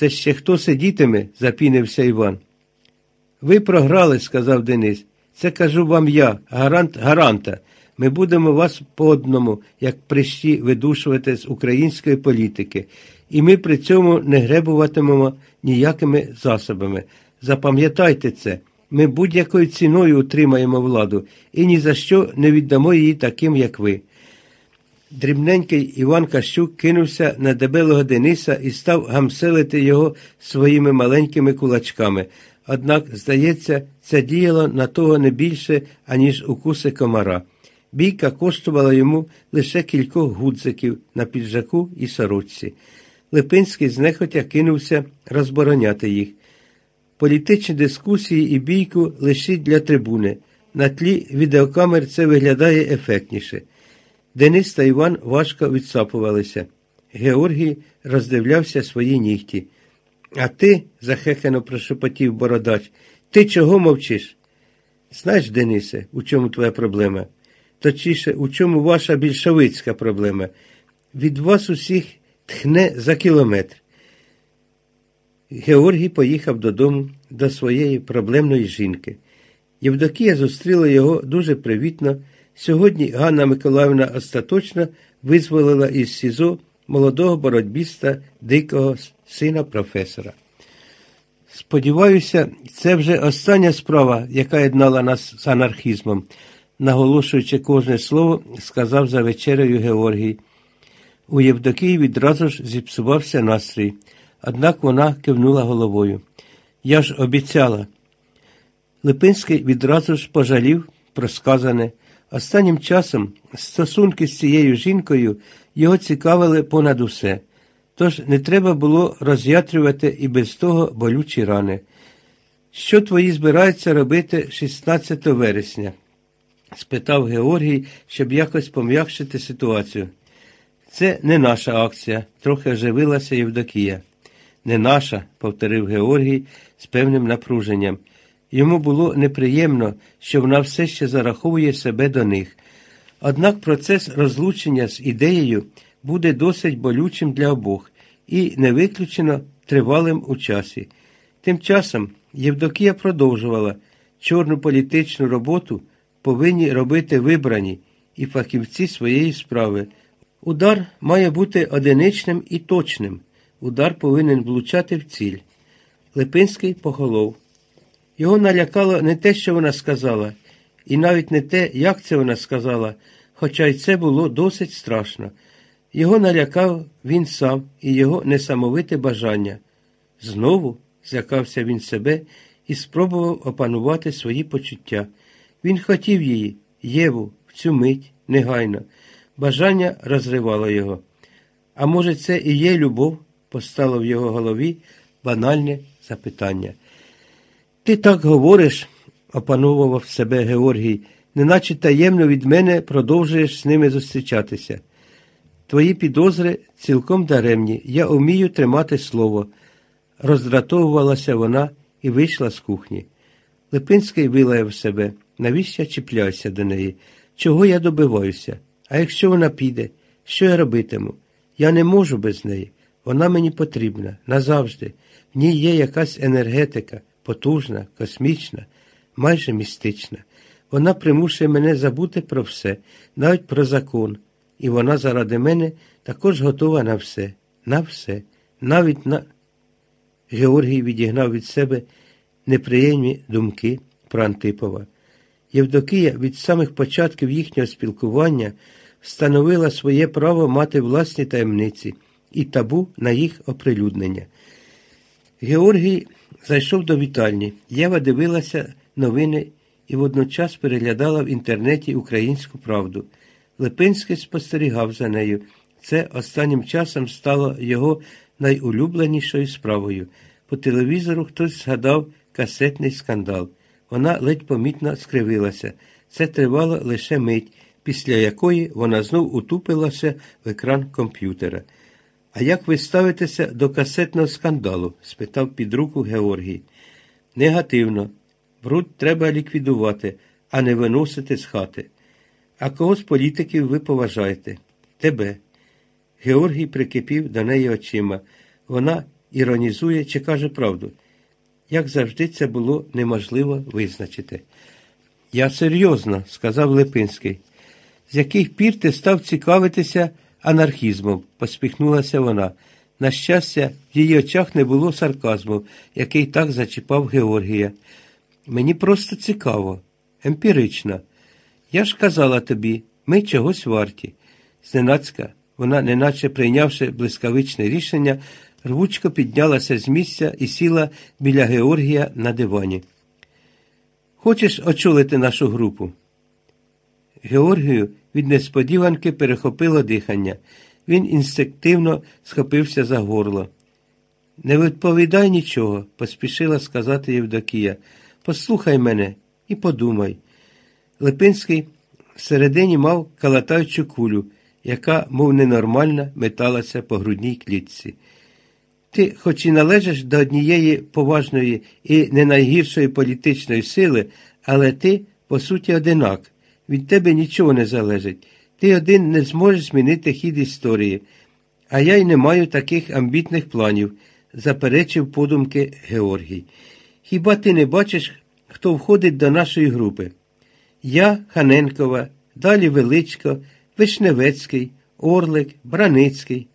Це ще хто сидітиме? запінився Іван. Ви програли, сказав Денис. Це кажу вам я, гарант гаранта. Ми будемо вас по одному, як прищі, видушувати з української політики, і ми при цьому не гребуватимемо ніякими засобами. Запам'ятайте це, ми будь-якою ціною утримаємо владу і ні за що не віддамо її таким, як ви. Дрібненький Іван Кащук кинувся на дебелого Дениса і став гамселити його своїми маленькими кулачками. Однак, здається, це діяло на того не більше, аніж укуси комара. Бійка коштувала йому лише кількох гудзиків на піджаку і сорочці. Липинський знехотя кинувся розбороняти їх. Політичні дискусії і бійку лишіть для трибуни. На тлі відеокамер це виглядає ефектніше. Денис та Іван важко відсапувалися. Георгій роздивлявся свої нігті. А ти, захекано прошепотів бородач, ти чого мовчиш? Знаєш, Денисе, у чому твоя проблема? Точніше, у чому ваша більшовицька проблема? Від вас усіх тхне за кілометр. Георгій поїхав додому до своєї проблемної жінки. Євдокія зустріла його дуже привітно. Сьогодні Ганна Миколаївна остаточно визволила із СІЗО молодого боротьбіста дикого сина професора. Сподіваюся, це вже остання справа, яка єднала нас з анархізмом, наголошуючи кожне слово, сказав за вечерею Георгій. У Євдокії відразу ж зіпсувався настрій, однак вона кивнула головою. Я ж обіцяла. Липинський відразу ж пожалів про сказане. Останнім часом стосунки з цією жінкою його цікавили понад усе, тож не треба було роз'ятрювати і без того болючі рани. Що твої збираються робити 16 вересня? спитав Георгій, щоб якось пом'якшити ситуацію. Це не наша акція, трохи оживилася Євдокія. Не наша, повторив Георгій з певним напруженням. Йому було неприємно, що вона все ще зараховує себе до них. Однак процес розлучення з ідеєю буде досить болючим для обох і не виключено тривалим у часі. Тим часом Євдокія продовжувала чорну політичну роботу повинні робити вибрані і фахівці своєї справи. Удар має бути одиничним і точним. Удар повинен влучати в ціль. Липинський поголов. Його налякало не те, що вона сказала, і навіть не те, як це вона сказала, хоча й це було досить страшно. Його налякав він сам і його несамовите бажання. Знову злякався він себе і спробував опанувати свої почуття. Він хотів її, Єву, в цю мить, негайно. Бажання розривало його. А може, це і є любов? постало в його голові банальне запитання. Ти так говориш, опановував себе Георгій, неначе таємно від мене продовжуєш з ними зустрічатися. Твої підозри цілком даремні, я умію тримати слово. Роздратовувалася вона і вийшла з кухні. Липинський вилаяв себе, навіщо чіпляюся до неї? Чого я добиваюся? А якщо вона піде, що я робитиму? Я не можу без неї. Вона мені потрібна назавжди. В ній є якась енергетика потужна, космічна, майже містична. Вона примушує мене забути про все, навіть про закон, і вона заради мене також готова на все, на все, навіть на. Георгій відігнав від себе неприємні думки про Антипова. Євдокія від самих початків їхнього спілкування встановила своє право мати власні таємниці і табу на їх оприлюднення. Георгій Зайшов до вітальні. Єва дивилася новини і водночас переглядала в інтернеті українську правду. Липинський спостерігав за нею. Це останнім часом стало його найулюбленішою справою. По телевізору хтось згадав касетний скандал. Вона ледь помітно скривилася. Це тривало лише мить, після якої вона знов утупилася в екран комп'ютера. А як ви ставитеся до касетного скандалу? спитав під руку Георгій. Негативно. Бруд треба ліквідувати, а не виносити з хати. А кого з політиків ви поважаєте? Тебе. Георгій прикипів до неї очима. Вона іронізує чи каже правду. Як завжди, це було неможливо визначити. Я серйозно, сказав Липинський. З яких пір ти став цікавитися анархізмом, поспіхнулася вона. На щастя, в її очах не було сарказму, який так зачіпав Георгія. Мені просто цікаво, емпірично. Я ж казала тобі, ми чогось варті. Зненацька, вона, неначе прийнявши блискавичне рішення, рвучко піднялася з місця і сіла біля Георгія на дивані. Хочеш очолити нашу групу? Георгію від несподіванки перехопило дихання. Він інстинктивно схопився за горло. Не відповідай нічого, поспішила сказати Євдокія. Послухай мене і подумай. Липинський всередині мав калатаючу кулю, яка, мов ненормальна, металася по грудній клітці. Ти, хоч і належиш до однієї поважної і не найгіршої політичної сили, але ти, по суті, одинак. Від тебе нічого не залежить. Ти один не зможеш змінити хід історії. А я й не маю таких амбітних планів, заперечив подумки Георгій. Хіба ти не бачиш, хто входить до нашої групи? Я, Ханенкова, далі Величко, Вишневецький, Орлик, Браницький.